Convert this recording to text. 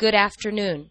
Good afternoon.